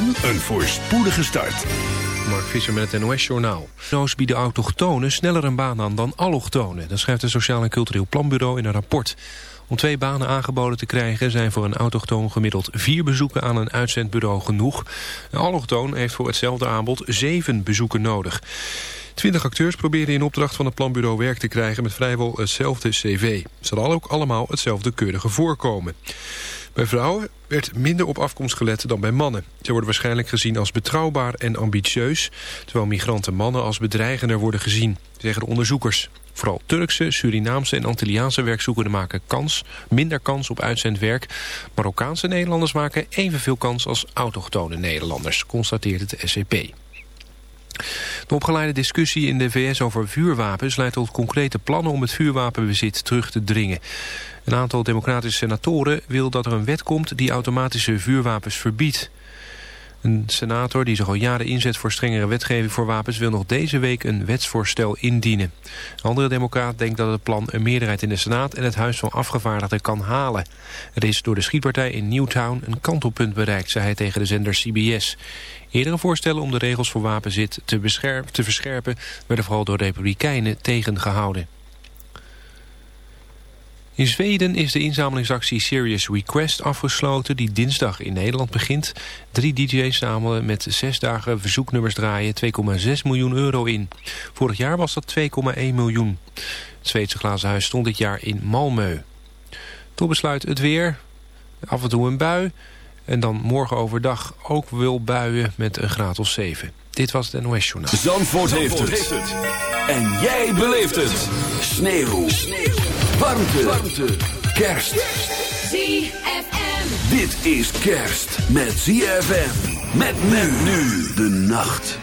en een voorspoedige start. Mark Visser met het NOS-journaal. Noos bieden autochtonen sneller een baan aan dan allochtonen. Dat schrijft het Sociaal en Cultureel Planbureau in een rapport. Om twee banen aangeboden te krijgen zijn voor een autochtoon gemiddeld vier bezoeken aan een uitzendbureau genoeg. Een allochtoon heeft voor hetzelfde aanbod zeven bezoeken nodig. Twintig acteurs proberen in opdracht van het planbureau werk te krijgen met vrijwel hetzelfde cv. Ze hadden ook allemaal hetzelfde keurige voorkomen. Bij vrouwen werd minder op afkomst gelet dan bij mannen. Ze worden waarschijnlijk gezien als betrouwbaar en ambitieus... terwijl migranten mannen als bedreigender worden gezien, zeggen de onderzoekers. Vooral Turkse, Surinaamse en Antilliaanse werkzoekenden maken kans, minder kans op uitzendwerk. Marokkaanse Nederlanders maken evenveel kans als autochtone Nederlanders, constateert het SCP. De opgeleide discussie in de VS over vuurwapens leidt tot concrete plannen om het vuurwapenbezit terug te dringen. Een aantal democratische senatoren wil dat er een wet komt die automatische vuurwapens verbiedt. Een senator die zich al jaren inzet voor strengere wetgeving voor wapens... wil nog deze week een wetsvoorstel indienen. Een andere democraat denkt dat het plan een meerderheid in de Senaat... en het Huis van Afgevaardigden kan halen. Er is door de schietpartij in Newtown een kantelpunt bereikt... zei hij tegen de zender CBS. Eerdere voorstellen om de regels voor wapenzit te, te verscherpen... werden vooral door republikeinen tegengehouden. In Zweden is de inzamelingsactie Serious Request afgesloten die dinsdag in Nederland begint. Drie DJ's zamelen met zes dagen verzoeknummers draaien 2,6 miljoen euro in. Vorig jaar was dat 2,1 miljoen. Het Zweedse glazen huis stond dit jaar in Malmö. Tot besluit het weer, af en toe een bui en dan morgen overdag ook wel buien met een graad of 7. Dit was het NOS Journaal. Zandvoort, heeft, het. En jij beleeft het. Sneeuw. Sneeuw. Warmte. Warmte. Kerst. ZFM. Dit is kerst met ZFM. Met men nu de nacht.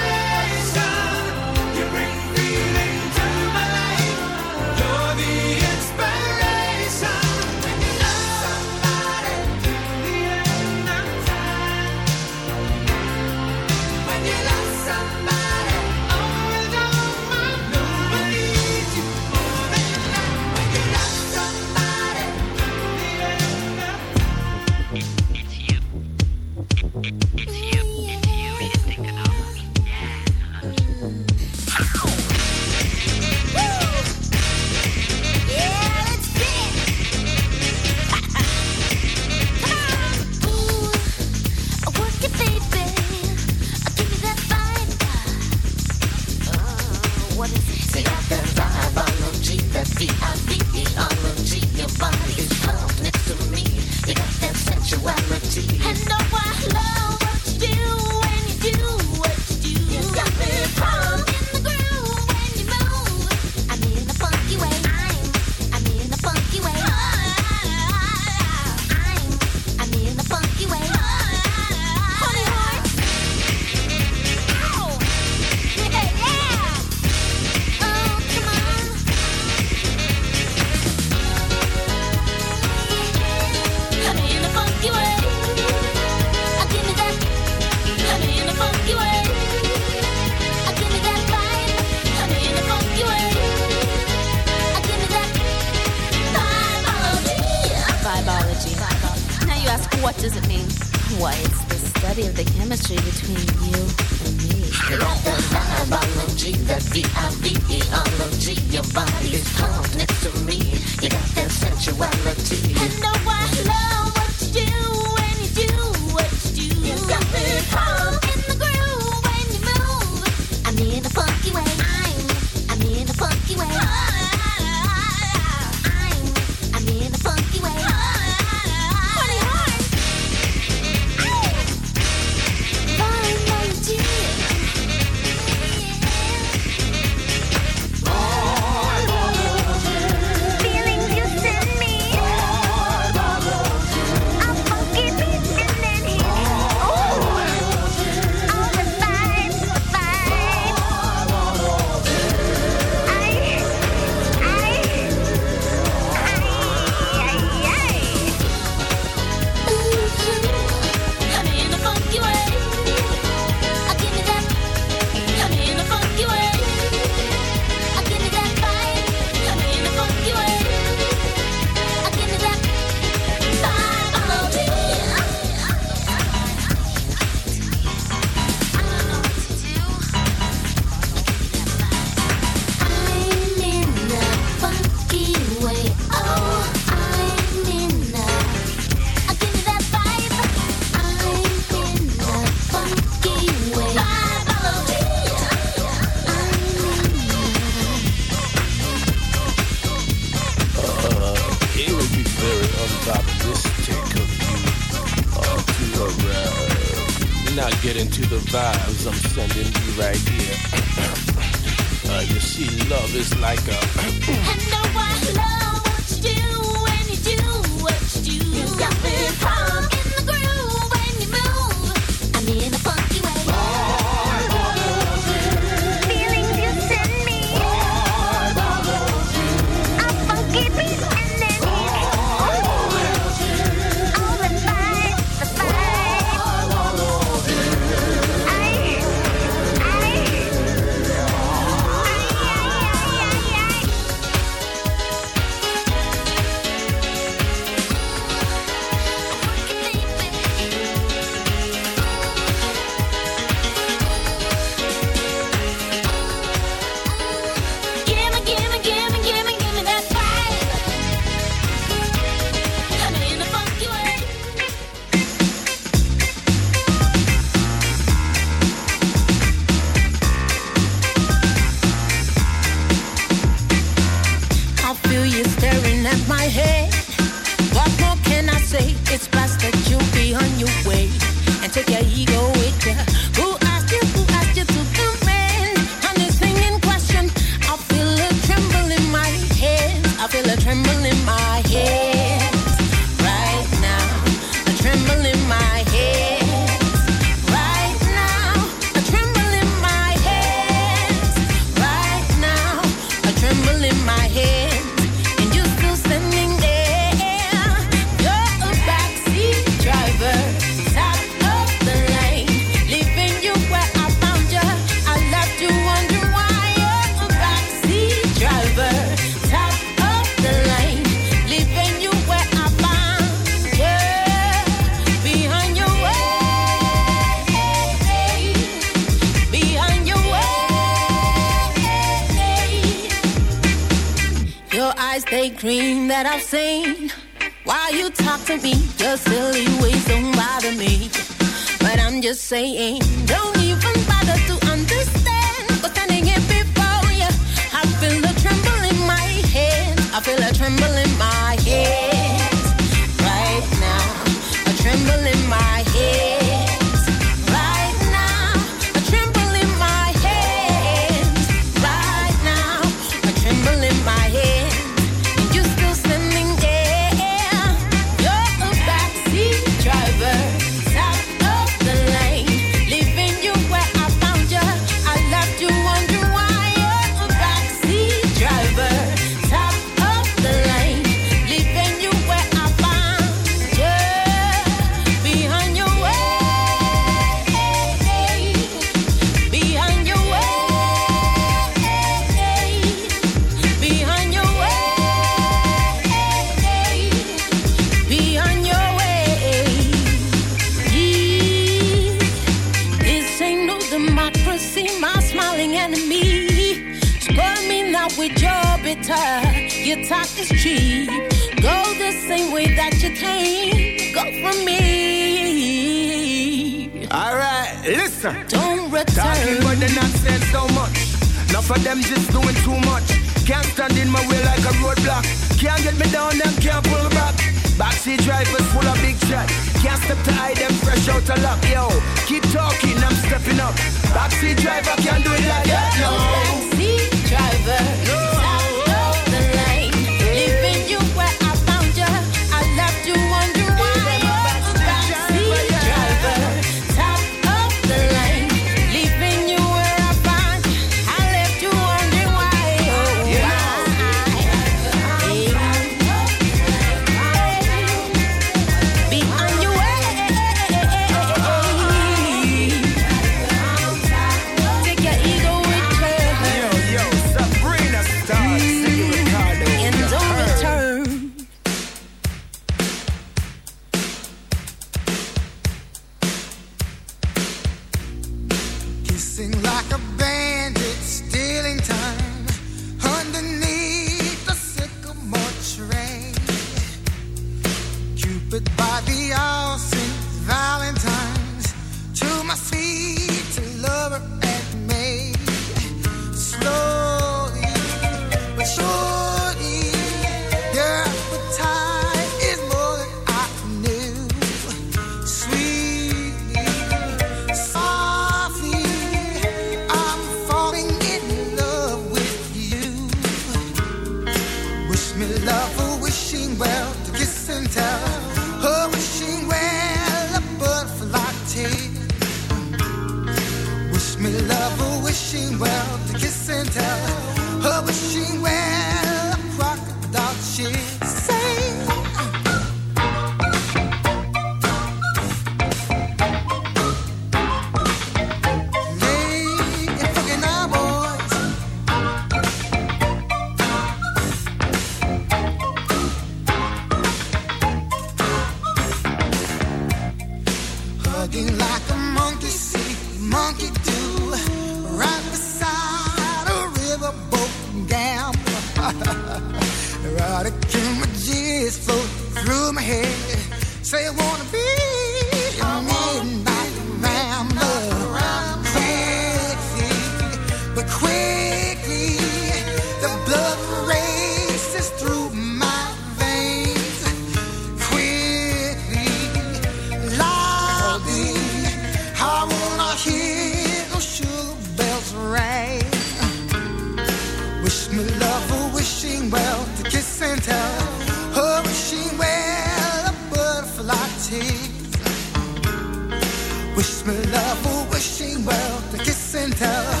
Love, a wishing well to kiss and tell.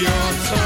your time.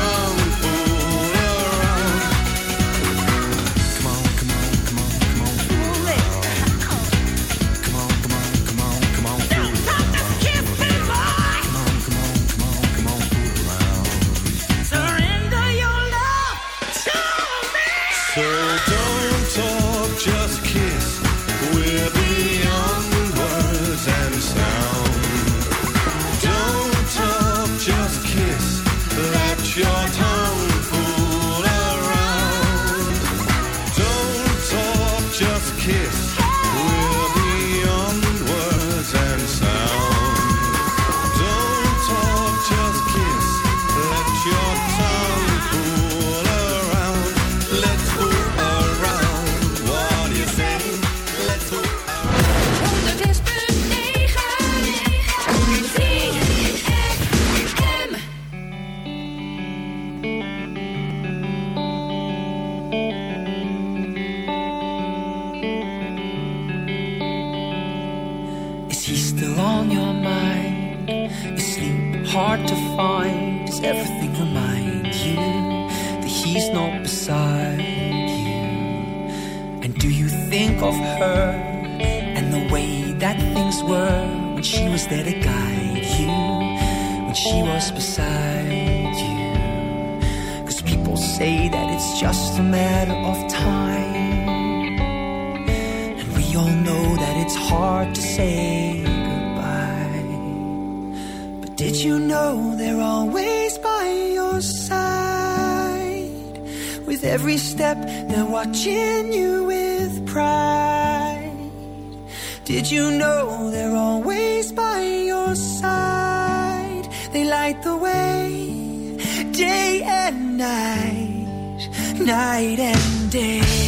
Did you know they're always by your side? They light the way day and night, night and day.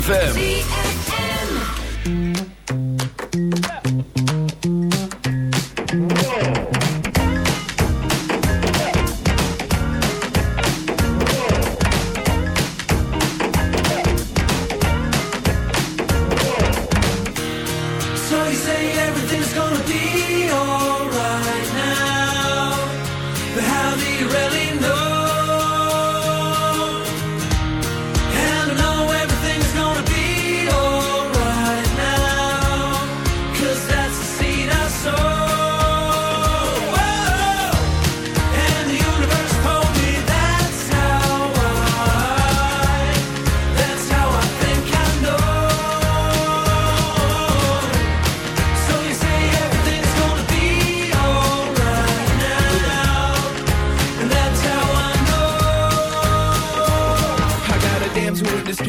ZFM.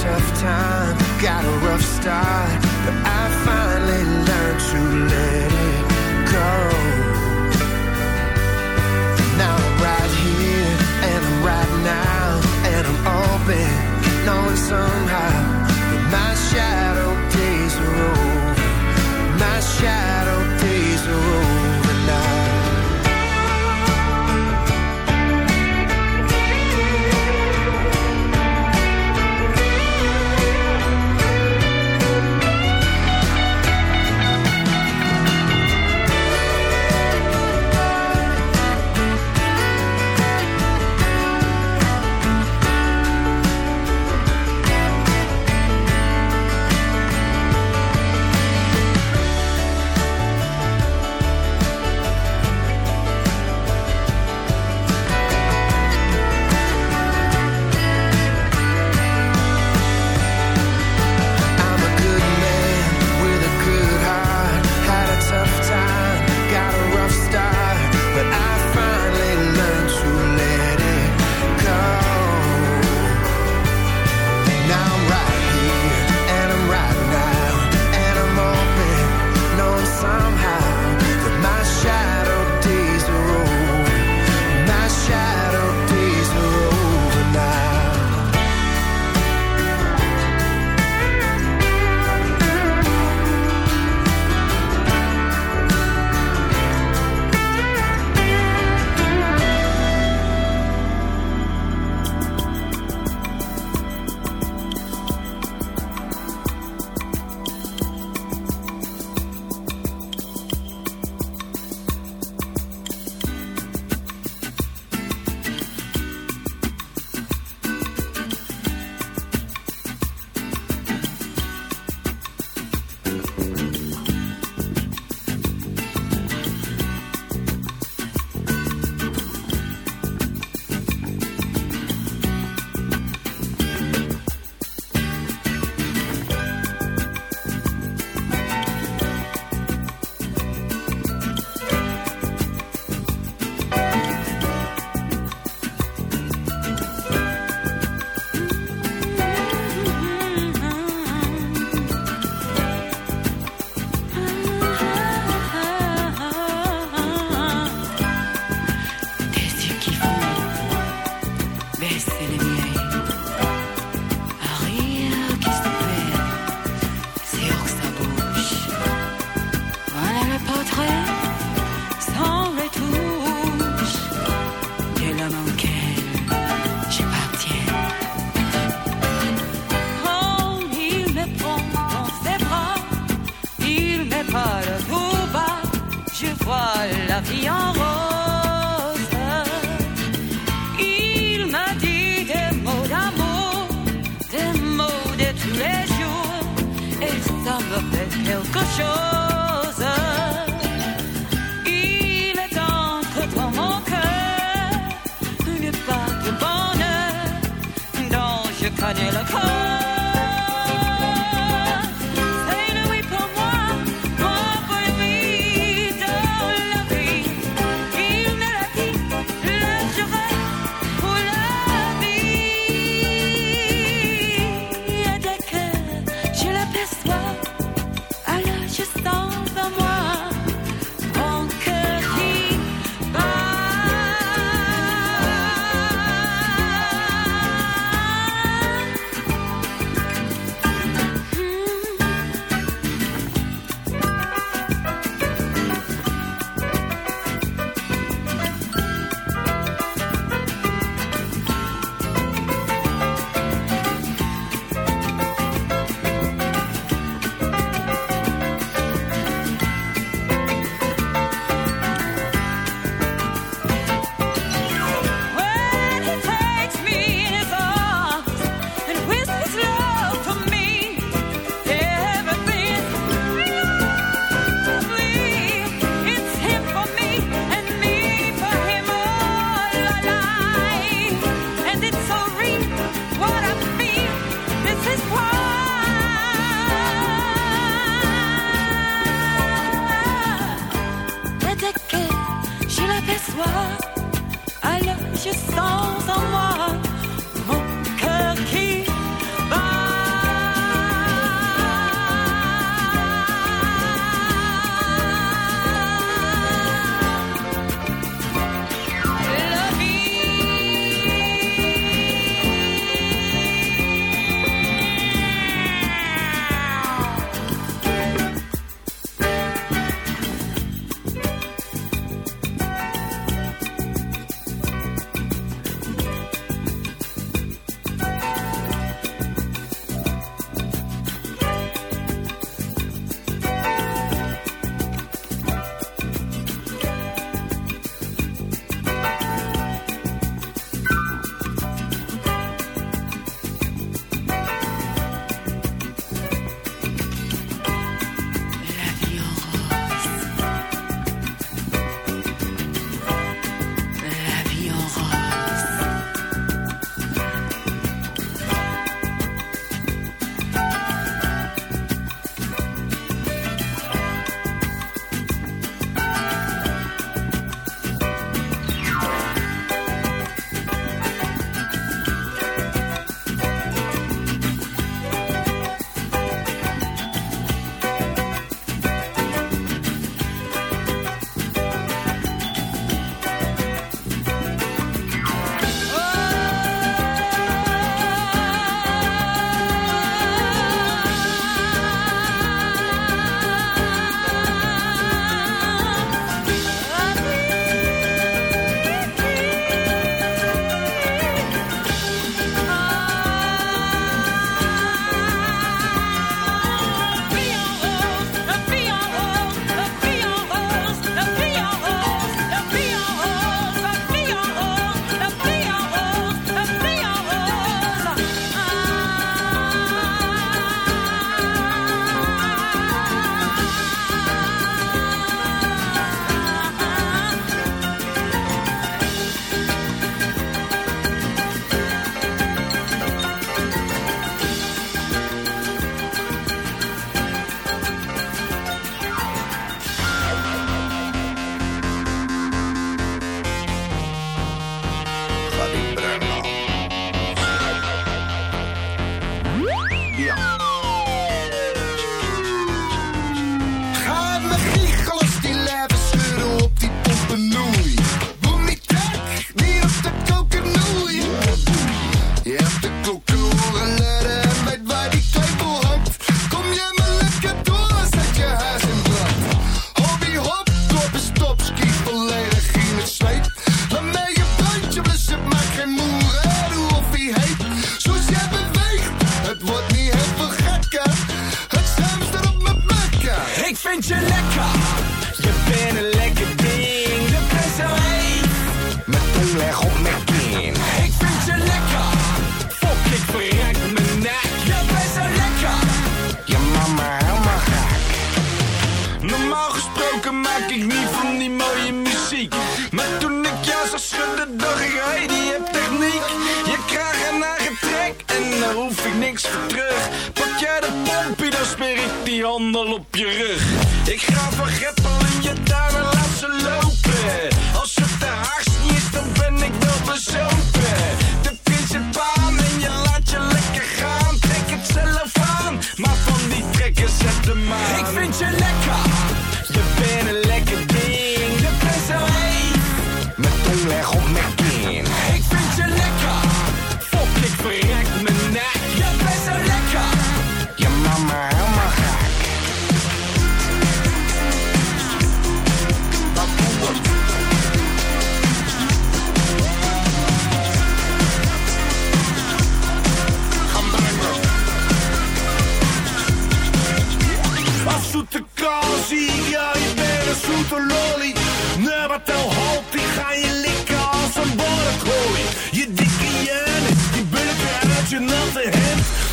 tough time, got a rough start,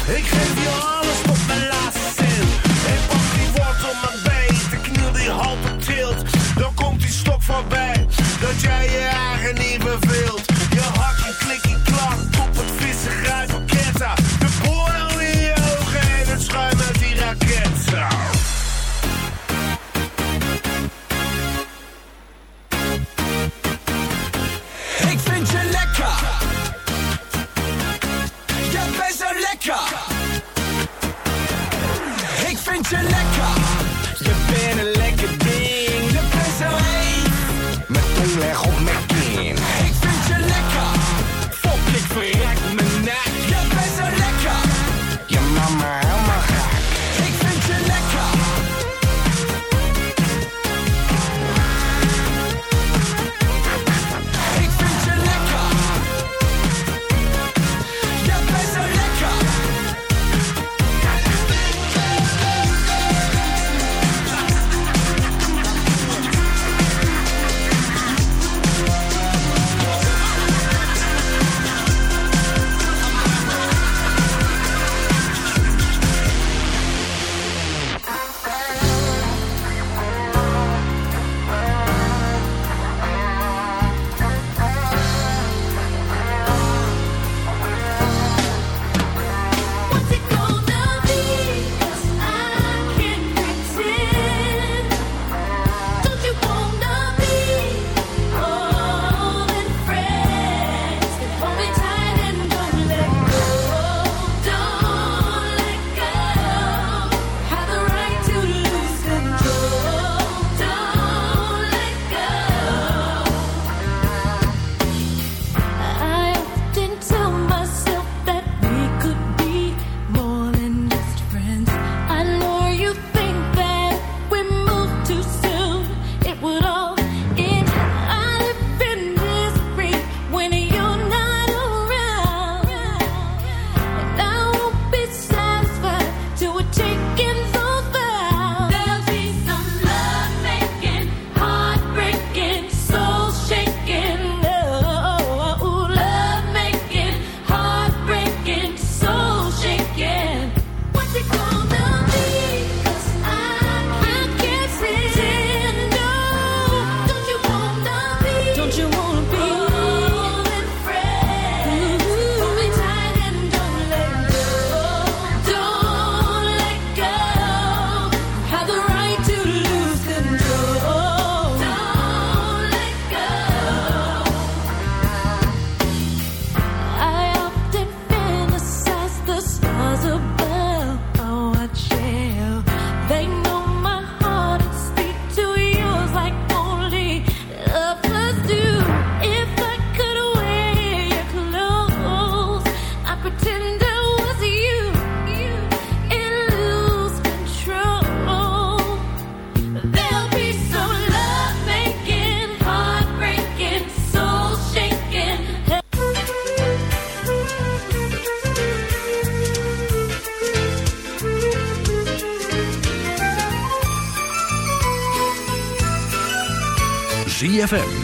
Ik geef je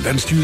Wenst u